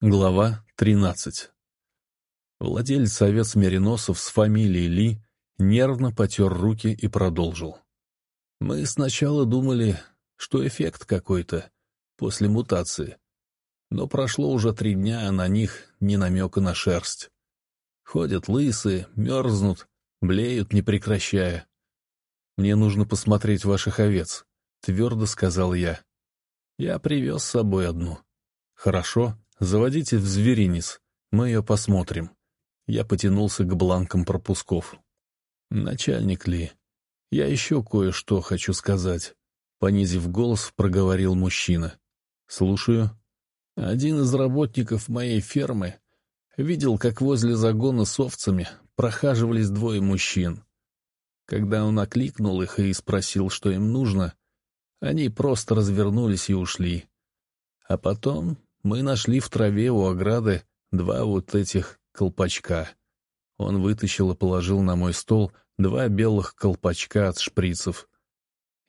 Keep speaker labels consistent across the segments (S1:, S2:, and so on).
S1: Глава 13 Владелец овец мериносов с фамилией Ли нервно потер руки и продолжил. Мы сначала думали, что эффект какой-то после мутации, но прошло уже три дня, а на них ни намека на шерсть. Ходят лысые, мерзнут, блеют, не прекращая. «Мне нужно посмотреть ваших овец», — твердо сказал я. «Я привез с собой одну». «Хорошо, заводите в зверинец, мы ее посмотрим». Я потянулся к бланкам пропусков. «Начальник Ли, я еще кое-что хочу сказать», — понизив голос, проговорил мужчина. «Слушаю». Один из работников моей фермы видел, как возле загона с овцами прохаживались двое мужчин. Когда он окликнул их и спросил, что им нужно, они просто развернулись и ушли. А потом мы нашли в траве у ограды два вот этих колпачка. Он вытащил и положил на мой стол два белых колпачка от шприцев.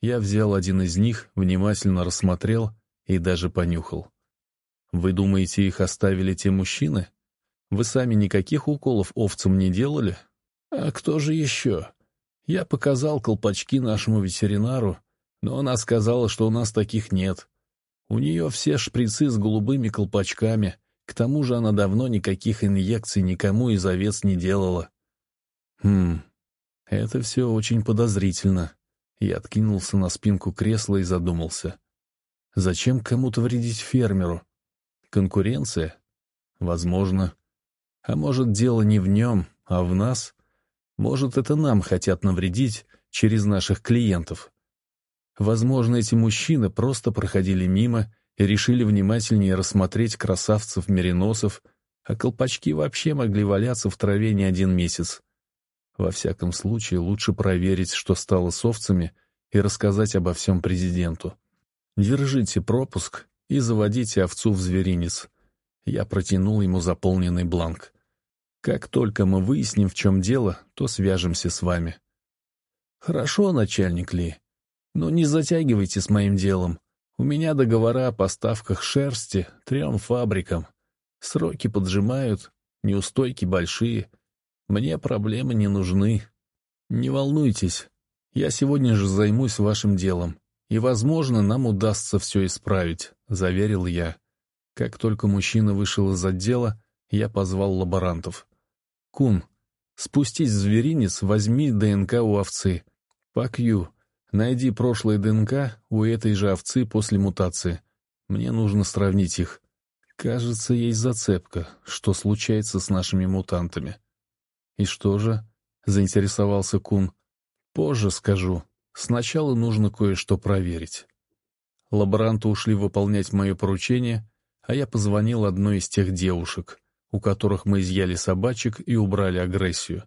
S1: Я взял один из них, внимательно рассмотрел и даже понюхал. «Вы думаете, их оставили те мужчины? Вы сами никаких уколов овцам не делали? А кто же еще? Я показал колпачки нашему ветеринару, но она сказала, что у нас таких нет. У нее все шприцы с голубыми колпачками, к тому же она давно никаких инъекций никому из овец не делала. Хм, это все очень подозрительно. Я откинулся на спинку кресла и задумался. Зачем кому-то вредить фермеру? Конкуренция? Возможно. А может, дело не в нем, а в нас? Может, это нам хотят навредить через наших клиентов? Возможно, эти мужчины просто проходили мимо и решили внимательнее рассмотреть красавцев-мериносов, а колпачки вообще могли валяться в траве не один месяц. Во всяком случае, лучше проверить, что стало с овцами, и рассказать обо всем президенту. Держите пропуск и заводите овцу в зверинец. Я протянул ему заполненный бланк. Как только мы выясним, в чем дело, то свяжемся с вами. Хорошо, начальник Ли, но не затягивайте с моим делом. У меня договора о поставках шерсти трем фабрикам. Сроки поджимают, неустойки большие. Мне проблемы не нужны. Не волнуйтесь, я сегодня же займусь вашим делом, и, возможно, нам удастся все исправить, — заверил я. Как только мужчина вышел из отдела, я позвал лаборантов. «Кун, спустись в зверинец, возьми ДНК у овцы. Пакью, найди прошлое ДНК у этой же овцы после мутации. Мне нужно сравнить их. Кажется, есть зацепка, что случается с нашими мутантами». «И что же?» — заинтересовался Кун. «Позже скажу. Сначала нужно кое-что проверить». Лаборанты ушли выполнять мое поручение, а я позвонил одной из тех девушек, у которых мы изъяли собачек и убрали агрессию.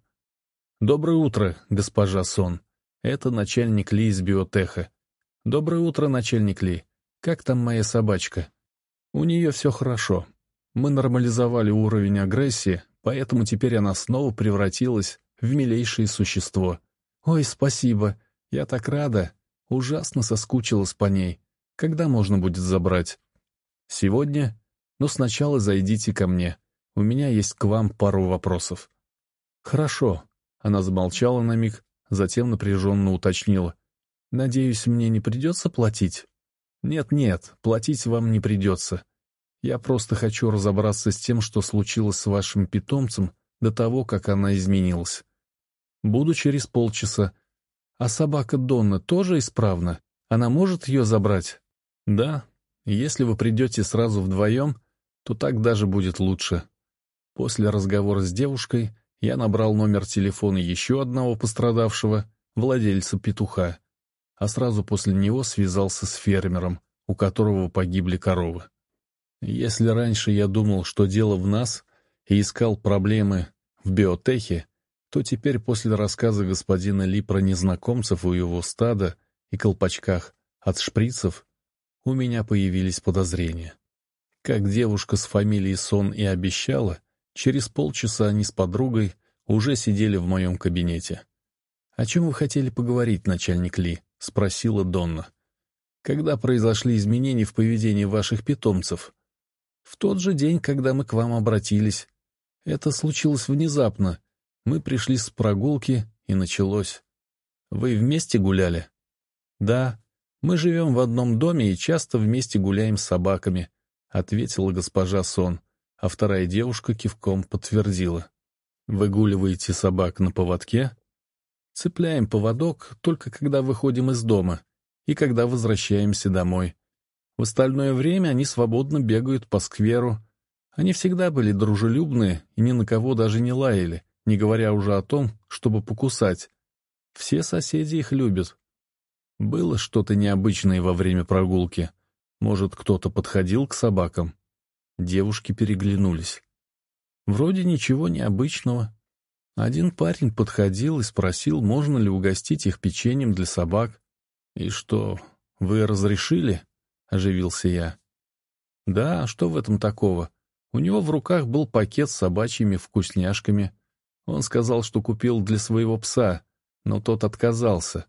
S1: «Доброе утро, госпожа Сон. Это начальник Ли из биотеха. Доброе утро, начальник Ли. Как там моя собачка?» «У нее все хорошо. Мы нормализовали уровень агрессии, поэтому теперь она снова превратилась в милейшее существо. Ой, спасибо. Я так рада. Ужасно соскучилась по ней. Когда можно будет забрать?» Сегодня? Но сначала зайдите ко мне. У меня есть к вам пару вопросов. Хорошо. Она замолчала на миг, затем напряженно уточнила. Надеюсь, мне не придется платить? Нет-нет, платить вам не придется. Я просто хочу разобраться с тем, что случилось с вашим питомцем до того, как она изменилась. Буду через полчаса. А собака Донна тоже исправна? Она может ее забрать? Да, если вы придете сразу вдвоем, то так даже будет лучше. После разговора с девушкой я набрал номер телефона еще одного пострадавшего, владельца петуха, а сразу после него связался с фермером, у которого погибли коровы. Если раньше я думал, что дело в нас, и искал проблемы в биотехе, то теперь после рассказа господина Ли про незнакомцев у его стада и колпачках от шприцев у меня появились подозрения. Как девушка с фамилией Сон и обещала, через полчаса они с подругой уже сидели в моем кабинете. «О чем вы хотели поговорить, начальник Ли?» — спросила Донна. «Когда произошли изменения в поведении ваших питомцев?» В тот же день, когда мы к вам обратились. Это случилось внезапно. Мы пришли с прогулки, и началось. Вы вместе гуляли? Да. Мы живем в одном доме и часто вместе гуляем с собаками, ответила госпожа Сон, а вторая девушка кивком подтвердила. Выгуливаете собак на поводке? Цепляем поводок только когда выходим из дома и когда возвращаемся домой. В остальное время они свободно бегают по скверу. Они всегда были дружелюбные и ни на кого даже не лаяли, не говоря уже о том, чтобы покусать. Все соседи их любят. Было что-то необычное во время прогулки. Может, кто-то подходил к собакам? Девушки переглянулись. Вроде ничего необычного. Один парень подходил и спросил, можно ли угостить их печеньем для собак. «И что, вы разрешили?» — оживился я. «Да, что в этом такого? У него в руках был пакет с собачьими вкусняшками. Он сказал, что купил для своего пса, но тот отказался.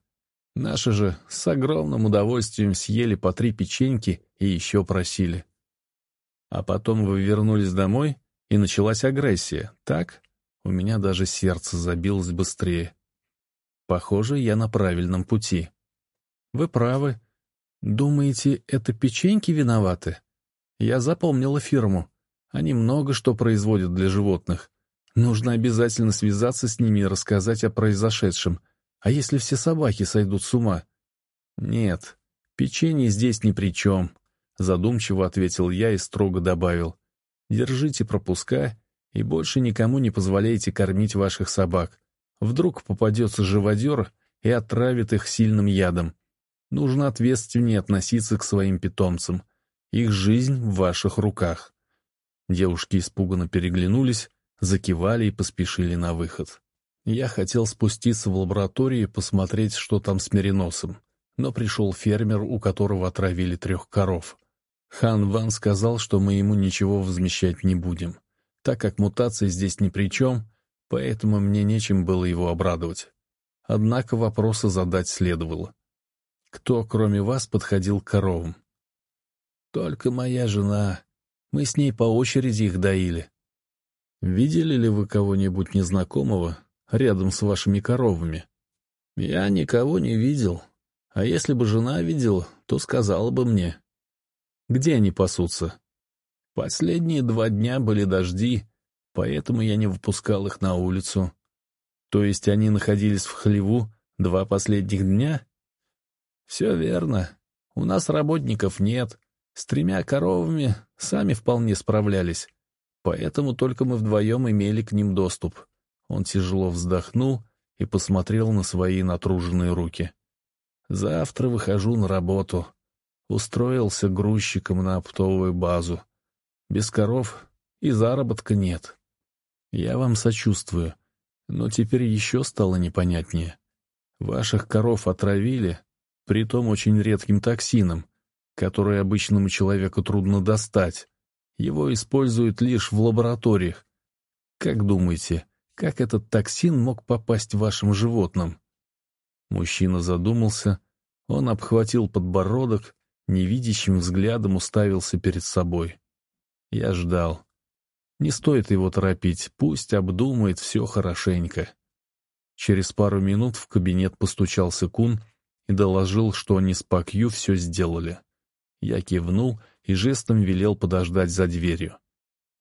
S1: Наши же с огромным удовольствием съели по три печеньки и еще просили. А потом вы вернулись домой, и началась агрессия, так?» У меня даже сердце забилось быстрее. Похоже, я на правильном пути. Вы правы. Думаете, это печеньки виноваты? Я запомнила фирму. Они много что производят для животных. Нужно обязательно связаться с ними и рассказать о произошедшем. А если все собаки сойдут с ума? Нет, печенье здесь ни при чем. Задумчиво ответил я и строго добавил. Держите пропуска и больше никому не позволяйте кормить ваших собак. Вдруг попадется живодер и отравит их сильным ядом. Нужно ответственнее относиться к своим питомцам. Их жизнь в ваших руках. Девушки испуганно переглянулись, закивали и поспешили на выход. Я хотел спуститься в лабораторию и посмотреть, что там с мериносом, но пришел фермер, у которого отравили трех коров. Хан Ван сказал, что мы ему ничего возмещать не будем так как мутации здесь ни при чем, поэтому мне нечем было его обрадовать. Однако вопросы задать следовало. Кто, кроме вас, подходил к коровам? Только моя жена. Мы с ней по очереди их доили. Видели ли вы кого-нибудь незнакомого рядом с вашими коровами? Я никого не видел. А если бы жена видела, то сказала бы мне. Где они пасутся? Последние два дня были дожди, поэтому я не выпускал их на улицу. То есть они находились в хлеву два последних дня? Все верно. У нас работников нет. С тремя коровами сами вполне справлялись. Поэтому только мы вдвоем имели к ним доступ. Он тяжело вздохнул и посмотрел на свои натруженные руки. Завтра выхожу на работу. Устроился грузчиком на оптовую базу. Без коров и заработка нет. Я вам сочувствую, но теперь еще стало непонятнее. Ваших коров отравили, притом очень редким токсином, который обычному человеку трудно достать. Его используют лишь в лабораториях. Как думаете, как этот токсин мог попасть вашим животным? Мужчина задумался, он обхватил подбородок, невидящим взглядом уставился перед собой. Я ждал. Не стоит его торопить, пусть обдумает все хорошенько. Через пару минут в кабинет постучался Кун и доложил, что они с Пакью все сделали. Я кивнул и жестом велел подождать за дверью.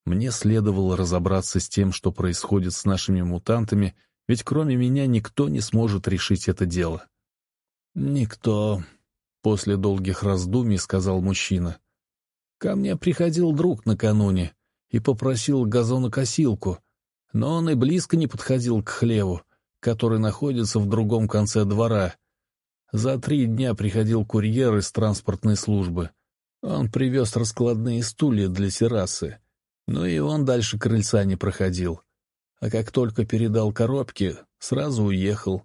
S1: Мне следовало разобраться с тем, что происходит с нашими мутантами, ведь кроме меня никто не сможет решить это дело. «Никто», — после долгих раздумий сказал мужчина. Ко мне приходил друг накануне и попросил газонокосилку, но он и близко не подходил к хлеву, который находится в другом конце двора. За три дня приходил курьер из транспортной службы. Он привез раскладные стулья для террасы, но и он дальше крыльца не проходил. А как только передал коробки, сразу уехал.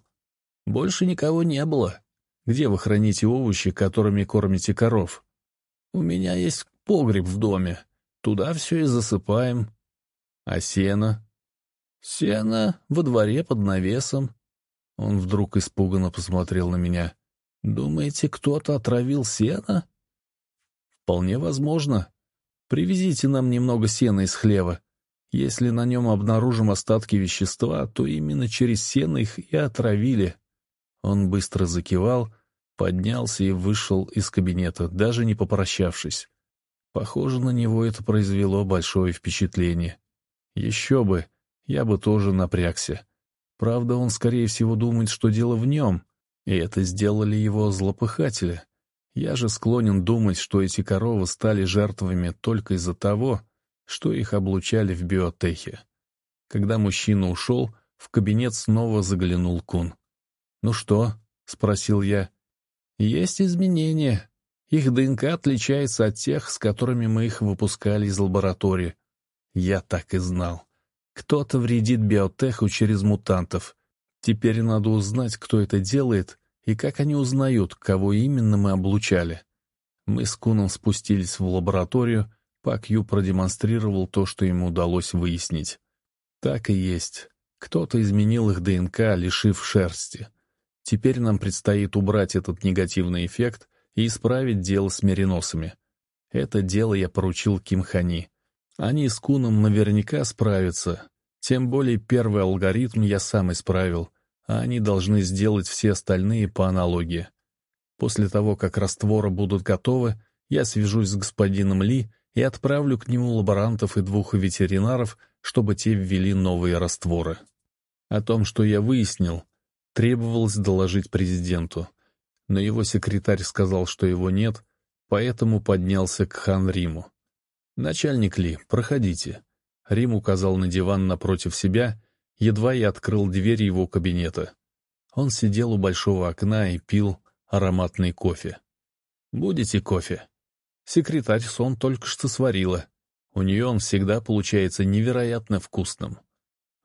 S1: Больше никого не было. Где вы храните овощи, которыми кормите коров? У меня есть погреб в доме. Туда все и засыпаем. А сено? Сено во дворе под навесом. Он вдруг испуганно посмотрел на меня. Думаете, кто-то отравил сено? Вполне возможно. Привезите нам немного сена из хлева. Если на нем обнаружим остатки вещества, то именно через сено их и отравили». Он быстро закивал, поднялся и вышел из кабинета, даже не попрощавшись. Похоже, на него это произвело большое впечатление. Еще бы, я бы тоже напрягся. Правда, он, скорее всего, думает, что дело в нем, и это сделали его злопыхатели. Я же склонен думать, что эти коровы стали жертвами только из-за того, что их облучали в биотехе. Когда мужчина ушел, в кабинет снова заглянул Кун. «Ну что?» — спросил я. «Есть изменения. Их ДНК отличается от тех, с которыми мы их выпускали из лаборатории. Я так и знал. Кто-то вредит биотеху через мутантов. Теперь надо узнать, кто это делает и как они узнают, кого именно мы облучали. Мы с Куном спустились в лабораторию, Пак Ю продемонстрировал то, что ему удалось выяснить. Так и есть. Кто-то изменил их ДНК, лишив шерсти. Теперь нам предстоит убрать этот негативный эффект и исправить дело с мериносами. Это дело я поручил Ким Хани. Они с Куном наверняка справятся. Тем более первый алгоритм я сам исправил, а они должны сделать все остальные по аналогии. После того, как растворы будут готовы, я свяжусь с господином Ли и отправлю к нему лаборантов и двух ветеринаров, чтобы те ввели новые растворы. О том, что я выяснил, требовалось доложить президенту. Но его секретарь сказал, что его нет, поэтому поднялся к хан Риму. «Начальник Ли, проходите». Рим указал на диван напротив себя, едва я открыл дверь его кабинета. Он сидел у большого окна и пил ароматный кофе. «Будете кофе?» Секретарь сон только что сварила. У нее он всегда получается невероятно вкусным.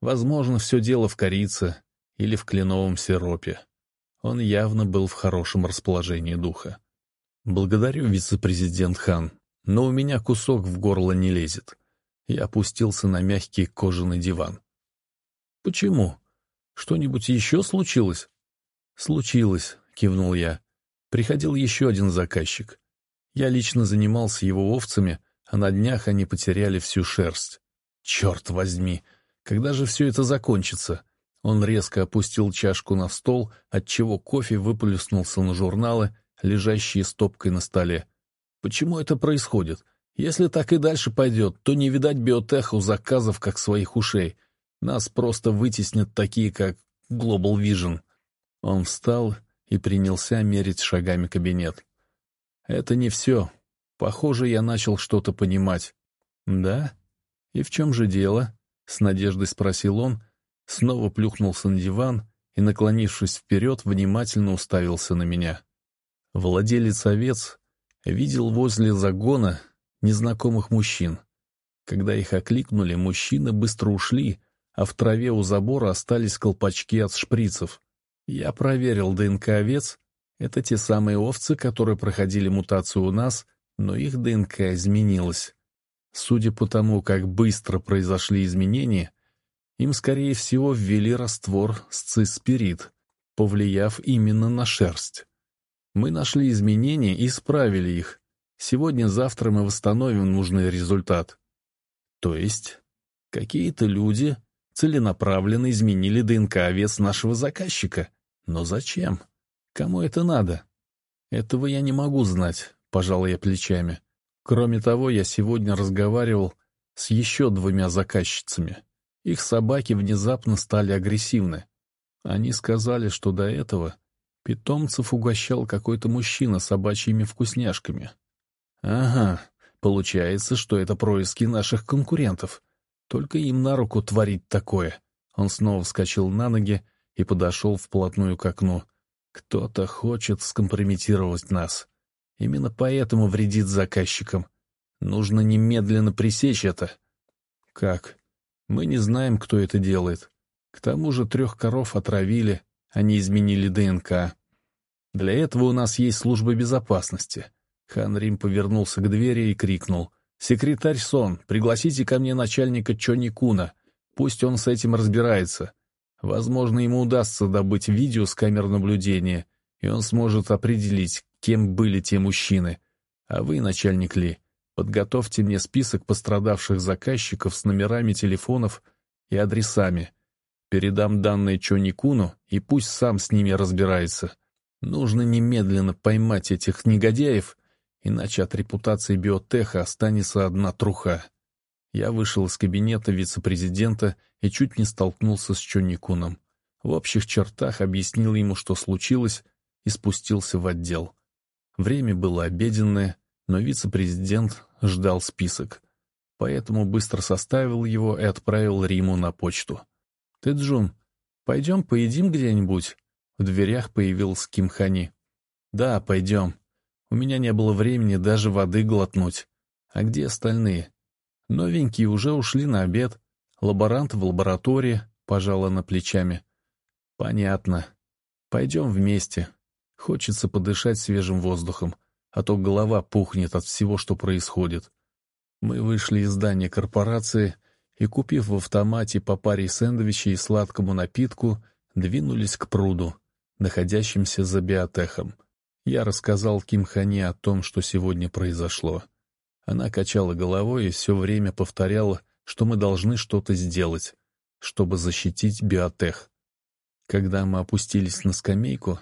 S1: Возможно, все дело в корице или в кленовом сиропе. Он явно был в хорошем расположении духа. «Благодарю, вице-президент Хан но у меня кусок в горло не лезет. Я опустился на мягкий кожаный диван. «Почему? Что-нибудь еще случилось?» «Случилось», — кивнул я. Приходил еще один заказчик. Я лично занимался его овцами, а на днях они потеряли всю шерсть. «Черт возьми! Когда же все это закончится?» Он резко опустил чашку на стол, отчего кофе выплюснулся на журналы, лежащие стопкой на столе. Почему это происходит? Если так и дальше пойдет, то не видать биотеху заказов, как своих ушей. Нас просто вытеснят такие, как Global Vision. Он встал и принялся мерить шагами кабинет. Это не все. Похоже, я начал что-то понимать. Да? И в чем же дело? С надеждой спросил он, снова плюхнулся на диван и, наклонившись вперед, внимательно уставился на меня. Владелец овец видел возле загона незнакомых мужчин. Когда их окликнули, мужчины быстро ушли, а в траве у забора остались колпачки от шприцев. Я проверил ДНК овец. Это те самые овцы, которые проходили мутацию у нас, но их ДНК изменилась. Судя по тому, как быстро произошли изменения, им, скорее всего, ввели раствор сциспирит, повлияв именно на шерсть. Мы нашли изменения и исправили их. Сегодня-завтра мы восстановим нужный результат. То есть, какие-то люди целенаправленно изменили ДНК овец нашего заказчика. Но зачем? Кому это надо? Этого я не могу знать, пожал я плечами. Кроме того, я сегодня разговаривал с еще двумя заказчицами. Их собаки внезапно стали агрессивны. Они сказали, что до этого Питомцев угощал какой-то мужчина собачьими вкусняшками. Ага, получается, что это происки наших конкурентов. Только им на руку творить такое. Он снова вскочил на ноги и подошел вплотную к окну. Кто-то хочет скомпрометировать нас. Именно поэтому вредит заказчикам. Нужно немедленно пресечь это. Как? Мы не знаем, кто это делает. К тому же трех коров отравили, они изменили ДНК. Для этого у нас есть служба безопасности. Хан Рим повернулся к двери и крикнул. «Секретарь Сон, пригласите ко мне начальника Чони Куна. Пусть он с этим разбирается. Возможно, ему удастся добыть видео с камер наблюдения, и он сможет определить, кем были те мужчины. А вы, начальник Ли, Подготовьте мне список пострадавших заказчиков с номерами телефонов и адресами. Передам данные Чоникуну, и пусть сам с ними разбирается. Нужно немедленно поймать этих негодяев, иначе от репутации биотеха останется одна труха. Я вышел из кабинета вице-президента и чуть не столкнулся с Чоникуном. В общих чертах объяснил ему, что случилось, и спустился в отдел. Время было обеденное, но вице-президент ждал список. Поэтому быстро составил его и отправил Риму на почту. «Ты, Джун, пойдем поедим где-нибудь?» В дверях появился Кимхани. «Да, пойдем. У меня не было времени даже воды глотнуть. А где остальные?» Новенькие уже ушли на обед. Лаборант в лаборатории, пожала на плечами. «Понятно. Пойдем вместе. Хочется подышать свежим воздухом, а то голова пухнет от всего, что происходит». Мы вышли из здания корпорации и, купив в автомате по паре сэндвичей и сладкому напитку, двинулись к пруду, находящимся за биотехом. Я рассказал Ким Хане о том, что сегодня произошло. Она качала головой и все время повторяла, что мы должны что-то сделать, чтобы защитить биотех. Когда мы опустились на скамейку,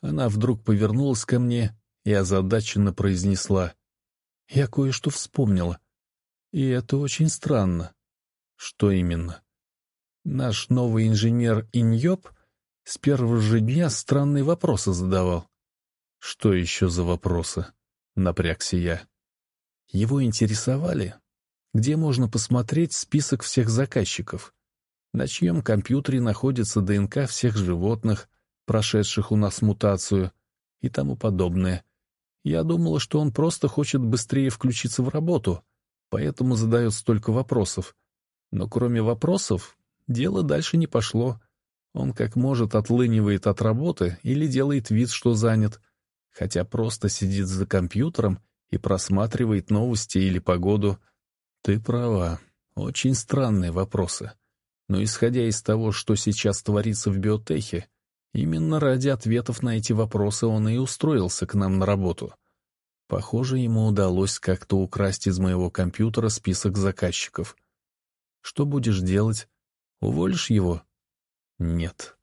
S1: она вдруг повернулась ко мне и озадаченно произнесла. «Я кое-что вспомнила. И это очень странно». «Что именно?» Наш новый инженер Иньоп с первого же дня странные вопросы задавал. «Что еще за вопросы?» — напрягся я. Его интересовали, где можно посмотреть список всех заказчиков, на чьем компьютере находится ДНК всех животных, прошедших у нас мутацию и тому подобное. Я думала, что он просто хочет быстрее включиться в работу, поэтому задает столько вопросов. Но кроме вопросов, дело дальше не пошло. Он как может отлынивает от работы или делает вид, что занят, хотя просто сидит за компьютером и просматривает новости или погоду. Ты права, очень странные вопросы. Но исходя из того, что сейчас творится в биотехе, именно ради ответов на эти вопросы он и устроился к нам на работу. Похоже, ему удалось как-то украсть из моего компьютера список заказчиков. Что будешь делать? Уволишь его? Нет.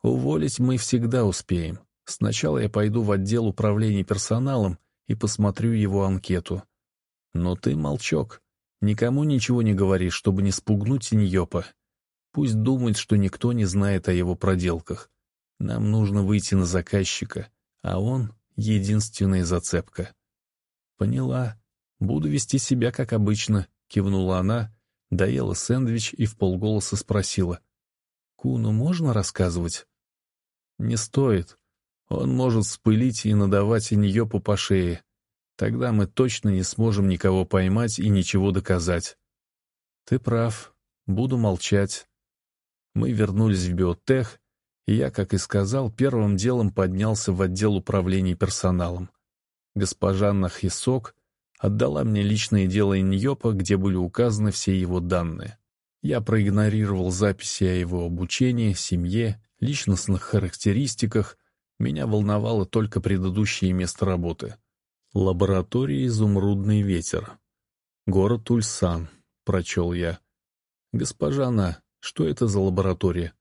S1: Уволить мы всегда успеем. Сначала я пойду в отдел управления персоналом и посмотрю его анкету. Но ты молчок. Никому ничего не говори, чтобы не спугнуть Иньопа. Пусть думает, что никто не знает о его проделках. Нам нужно выйти на заказчика, а он — единственная зацепка. Поняла. Буду вести себя как обычно, кивнула она, доела сэндвич и вполголоса спросила. Куну можно рассказывать? Не стоит. Он может спылить и надавать Иньопу по шее. Тогда мы точно не сможем никого поймать и ничего доказать. Ты прав. Буду молчать. Мы вернулись в биотех, и я, как и сказал, первым делом поднялся в отдел управления персоналом. Госпожа Нахисок отдала мне личное дело Иньопа, где были указаны все его данные. Я проигнорировал записи о его обучении, семье, личностных характеристиках, меня волновало только предыдущее место работы. Лаборатория «Изумрудный ветер». Город Ульсан, прочел я. Госпожа Она, что это за лаборатория?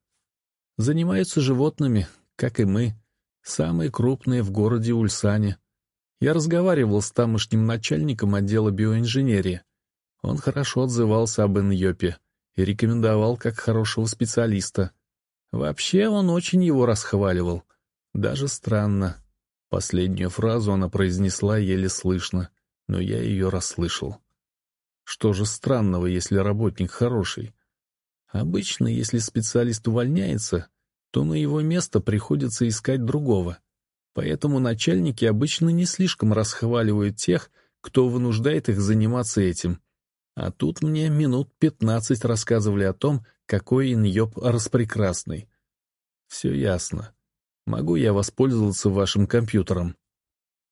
S1: Занимаются животными, как и мы. Самые крупные в городе Ульсане. Я разговаривал с тамошним начальником отдела биоинженерии. Он хорошо отзывался об Иньопе и рекомендовал как хорошего специалиста. Вообще он очень его расхваливал — даже странно. Последнюю фразу она произнесла еле слышно, но я ее расслышал. Что же странного, если работник хороший? Обычно, если специалист увольняется, то на его место приходится искать другого. Поэтому начальники обычно не слишком расхваливают тех, кто вынуждает их заниматься этим. А тут мне минут пятнадцать рассказывали о том, какой Иньоп распрекрасный. Все ясно. Могу я воспользоваться вашим компьютером?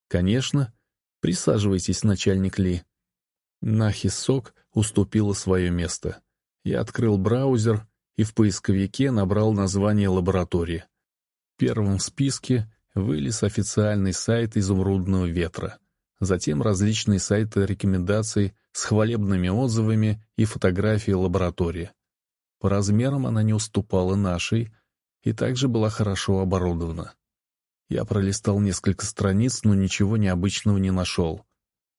S1: Конечно. Присаживайтесь, начальник Ли. Нахи Сок уступила свое место. Я открыл браузер и в поисковике набрал название лаборатории. Первым в списке вылез официальный сайт «Изумрудного ветра». затем различные сайты рекомендаций с хвалебными отзывами и фотографии лаборатории. По размерам она не уступала нашей и также была хорошо оборудована. Я пролистал несколько страниц, но ничего необычного не нашел.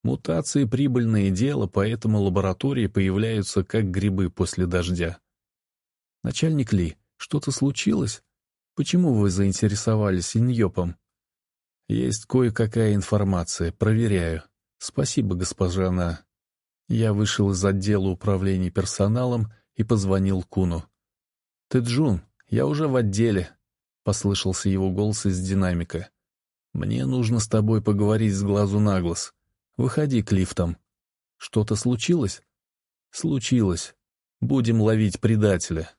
S1: Мутации — прибыльное дело, поэтому лаборатории появляются как грибы после дождя. Начальник Ли, что-то случилось? Почему вы заинтересовались иньопом? Есть кое-какая информация, проверяю. Спасибо, госпожа На. Я вышел из отдела управления персоналом и позвонил Куну. «Ты Джун, я уже в отделе», — послышался его голос из динамика. «Мне нужно с тобой поговорить с глазу на глаз. Выходи к лифтам». «Что-то случилось?» «Случилось. Будем ловить предателя».